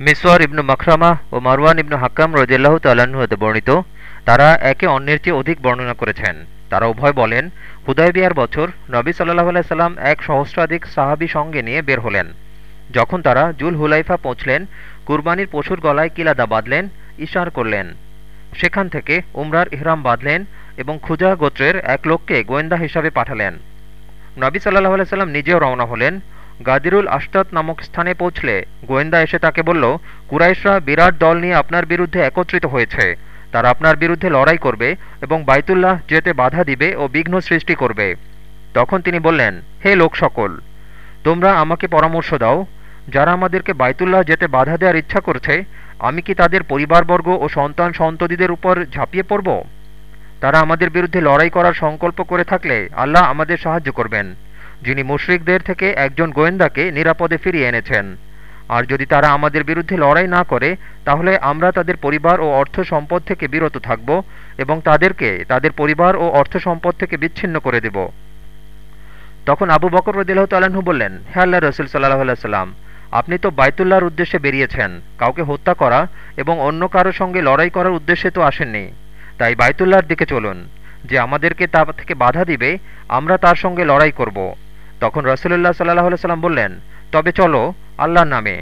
মিসওয়ার ইবনু মাখরামা ও মারওয়ান ইবনু হাক্কাম রদিয়াল্লাহ তাল্লাহ্ন বর্ণিত, তারা একে অন্যের চেয়ে অধিক বর্ণনা করেছেন। তারা উভয় বলেন হুদয় বিয়ার বছর নবী সাল্লাহ আলাইসাল্লাম এক সহস্রাধিক সাহাবি সঙ্গে নিয়ে বের হলেন। যখন তারা জুল হুলাইফা পৌঁছলেন, কুরবানির পশুর গলায় কিলাদা বাঁধলেন, ইশার করলেন। সেখান থেকে উমরার ইহরাম বাঁধলেন এবং খুজা গোত্রের এক লোককে গোয়েন্দা হিসাবে পাঠালেন। নবী সাল্লাহ আলাইসাল্লাম নিজেও রওনা হলেন গাদিরুল আশতাত নামক স্থানে পৌঁছলে গোয়েন্দা এসে তাকে বলল, কুরাইশরা বিরাট দল নিয়ে আপনার বিরুদ্ধে একত্রিত হয়েছে। তারা আপনার বিরুদ্ধে লড়াই করবে এবং বাইতুল্লাহ যেতে বাধা দিবে ও বিঘ্ন সৃষ্টি করবে। তখন তিনি বললেন, হে লোক সকল, তোমরা আমাকে পরামর্শ দাও। যারা আমাদেরকে বাইতুল্লাহ যেতে বাধা দেওয়ার ইচ্ছা করছে, আমি কি তাদের পরিবারবর্গ ও সন্তান সন্ততিদের উপর ঝাঁপিয়ে পড়ব? তারা আমাদের বিরুদ্ধে লড়াই করার সংকল্প করে থাকলে আল্লাহ আমাদের সাহায্য করবেন। যিনি মুশরিকদের থেকে একজন গোয়েন্দাকে নিরাপদে ফিরিয়ে এনেছেন। আর যদি তারা আমাদের বিরুদ্ধে লড়াই না করে, তাহলে আমরা তাদের পরিবার ও অর্থ সম্পদ থেকে বিরত থাকব এবং তাদেরকে তাদের পরিবার ও অর্থ সম্পদ থেকে বিচ্ছিন্ন করে দেব। তখন আবু বকর রদিল্লাহ তাল্লাহ্ন বললেন, হে আল্লাহ রসুল সাল্লাহ সাল্লাম আপনি তো বাইতুল্লাহর উদ্দেশ্যে বেরিয়েছেন, কাউকে হত্যা করা এবং অন্য কারও সঙ্গে লড়াই করার উদ্দেশ্যে তো আসেননি। তাই বাইতুল্লাহর দিকে চলুন, যে আমাদেরকে তা থেকে বাধা দিবে, আমরা তার সঙ্গে লড়াই করব। তখন রসুল্লাহ সাল্লাহ সাল্লাম বললেন তবে চলো আল্লাহর নামে।